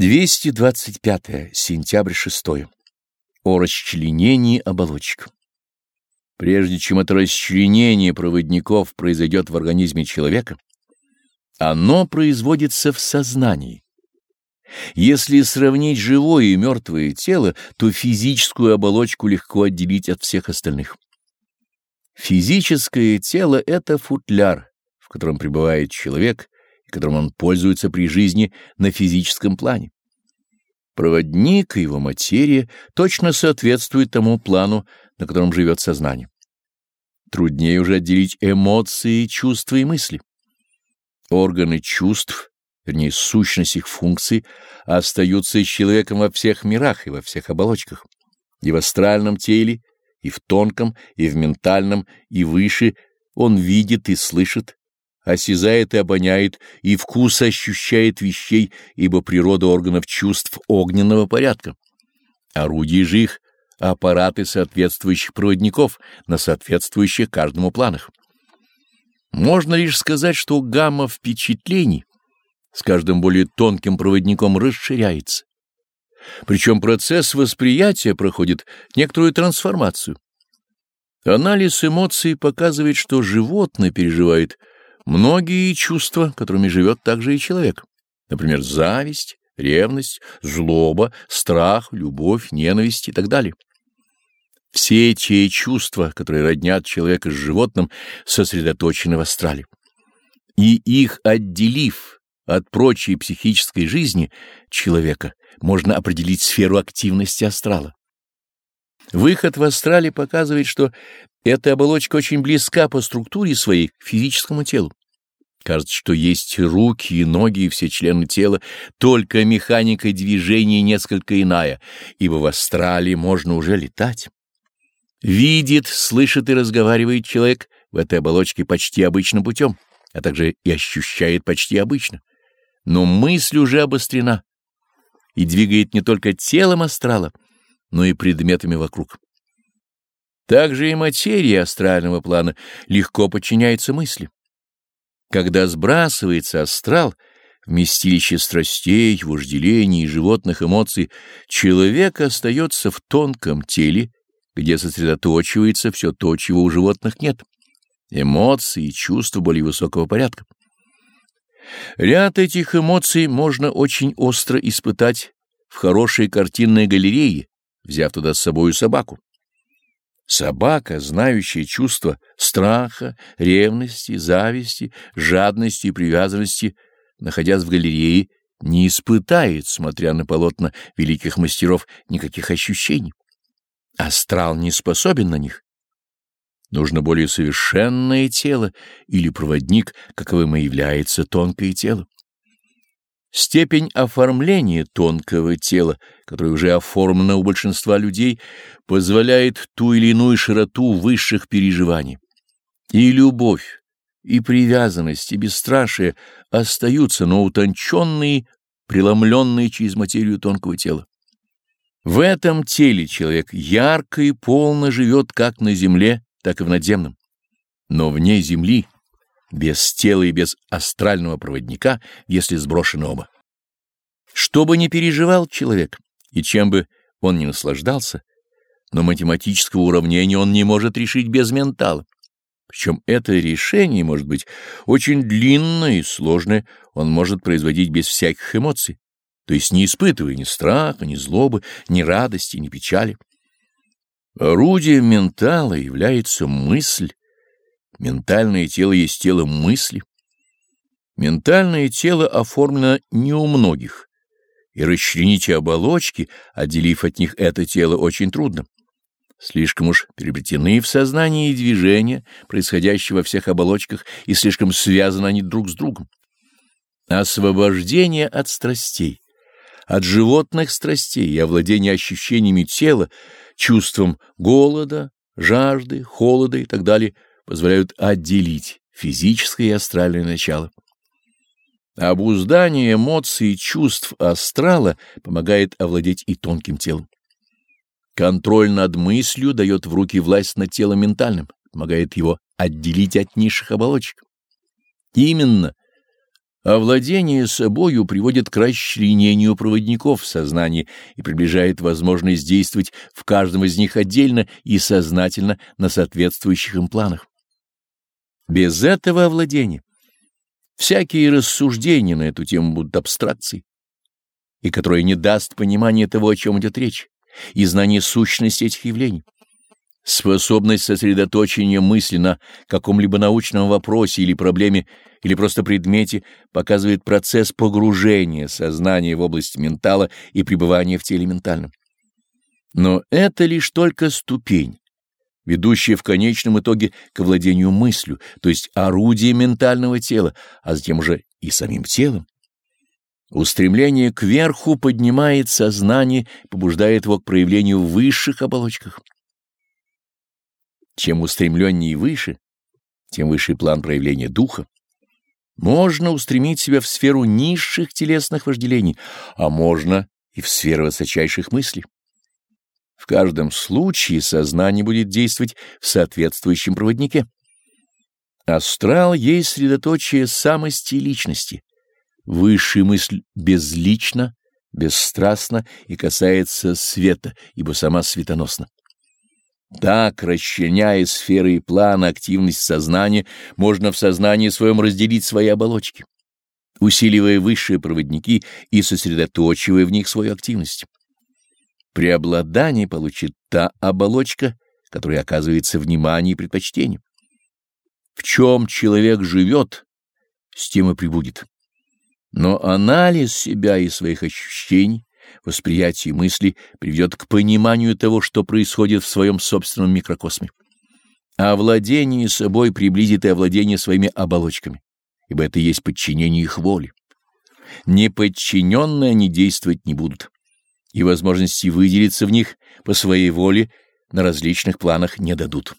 225. Сентябрь 6. О расчленении оболочек. Прежде чем это расчленение проводников произойдет в организме человека, оно производится в сознании. Если сравнить живое и мертвое тело, то физическую оболочку легко отделить от всех остальных. Физическое тело — это футляр, в котором пребывает человек — которым он пользуется при жизни на физическом плане. Проводник и его материя точно соответствуют тому плану, на котором живет сознание. Труднее уже отделить эмоции, чувства и мысли. Органы чувств, вернее, сущность их функций, остаются с человеком во всех мирах и во всех оболочках, и в астральном теле, и в тонком, и в ментальном, и выше он видит и слышит, осязает и обоняет, и вкус ощущает вещей, ибо природа органов чувств огненного порядка. Орудия же их — аппараты соответствующих проводников на соответствующих каждому планах. Можно лишь сказать, что гамма впечатлений с каждым более тонким проводником расширяется. Причем процесс восприятия проходит некоторую трансформацию. Анализ эмоций показывает, что животное переживает Многие чувства, которыми живет также и человек, например, зависть, ревность, злоба, страх, любовь, ненависть и так далее. Все эти чувства, которые роднят человека с животным, сосредоточены в астрале. И их отделив от прочей психической жизни человека, можно определить сферу активности астрала. Выход в астрале показывает, что эта оболочка очень близка по структуре своей к физическому телу. Кажется, что есть руки и ноги и все члены тела, только механика движения несколько иная, ибо в астрале можно уже летать. Видит, слышит и разговаривает человек в этой оболочке почти обычным путем, а также и ощущает почти обычно. Но мысль уже обострена и двигает не только телом астрала, но и предметами вокруг. Также и материя астрального плана легко подчиняется мысли. Когда сбрасывается астрал, вместилище страстей, вожделений животных эмоций, человек остается в тонком теле, где сосредоточивается все то, чего у животных нет — эмоции и чувства более высокого порядка. Ряд этих эмоций можно очень остро испытать в хорошей картинной галерее, взяв туда с собою собаку. Собака, знающая чувства страха, ревности, зависти, жадности и привязанности, находясь в галерее, не испытает, смотря на полотна великих мастеров, никаких ощущений. Астрал не способен на них. Нужно более совершенное тело или проводник, каковым и является тонкое тело. Степень оформления тонкого тела, которое уже оформлено у большинства людей, позволяет ту или иную широту высших переживаний. И любовь, и привязанность, и бесстрашие остаются, но утонченные, преломленные через материю тонкого тела. В этом теле человек ярко и полно живет как на земле, так и в надземном. Но вне земли — без тела и без астрального проводника, если сброшены оба. Что бы ни переживал человек, и чем бы он ни наслаждался, но математического уравнения он не может решить без ментала. Причем это решение может быть очень длинное и сложное, он может производить без всяких эмоций, то есть не испытывая ни страха, ни злобы, ни радости, ни печали. Орудием ментала является мысль, Ментальное тело есть тело мысли. Ментальное тело оформлено не у многих, и расчленить оболочки, отделив от них это тело, очень трудно. Слишком уж переплетены в сознании движения, происходящие во всех оболочках, и слишком связаны они друг с другом. Освобождение от страстей, от животных страстей и овладение ощущениями тела, чувством голода, жажды, холода и так далее – позволяют отделить физическое и астральное начало. Обуздание эмоций и чувств астрала помогает овладеть и тонким телом. Контроль над мыслью дает в руки власть над телом ментальным, помогает его отделить от низших оболочек. Именно Овладение собою приводит к расчленению проводников в сознании и приближает возможность действовать в каждом из них отдельно и сознательно на соответствующих им планах. Без этого овладения всякие рассуждения на эту тему будут абстракцией, и которое не даст понимания того, о чем идет речь, и знания сущности этих явлений. Способность сосредоточения мысли на каком-либо научном вопросе или проблеме или просто предмете показывает процесс погружения сознания в область ментала и пребывания в теле ментальном. Но это лишь только ступень, ведущая в конечном итоге к владению мыслью, то есть орудие ментального тела, а затем уже и самим телом. Устремление кверху поднимает сознание, побуждает его к проявлению в высших оболочках. Чем устремленнее выше, тем выше план проявления духа. Можно устремить себя в сферу низших телесных вожделений, а можно и в сферу высочайших мыслей. В каждом случае сознание будет действовать в соответствующем проводнике. Астрал есть средоточие самости и личности. Высшая мысль безлична, бесстрастна и касается света, ибо сама светоносна. Так, расчленяя сферы и планы активность сознания, можно в сознании своем разделить свои оболочки, усиливая высшие проводники и сосредоточивая в них свою активность. Преобладание получит та оболочка, которая оказывается внимание и предпочтение. В чем человек живет, с тем и прибудет. Но анализ себя и своих ощущений, восприятие мысли приведет к пониманию того, что происходит в своем собственном микрокосме. А овладение собой приблизит и овладение своими оболочками, ибо это есть подчинение их воле. Неподчиненные они действовать не будут, и возможности выделиться в них по своей воле на различных планах не дадут.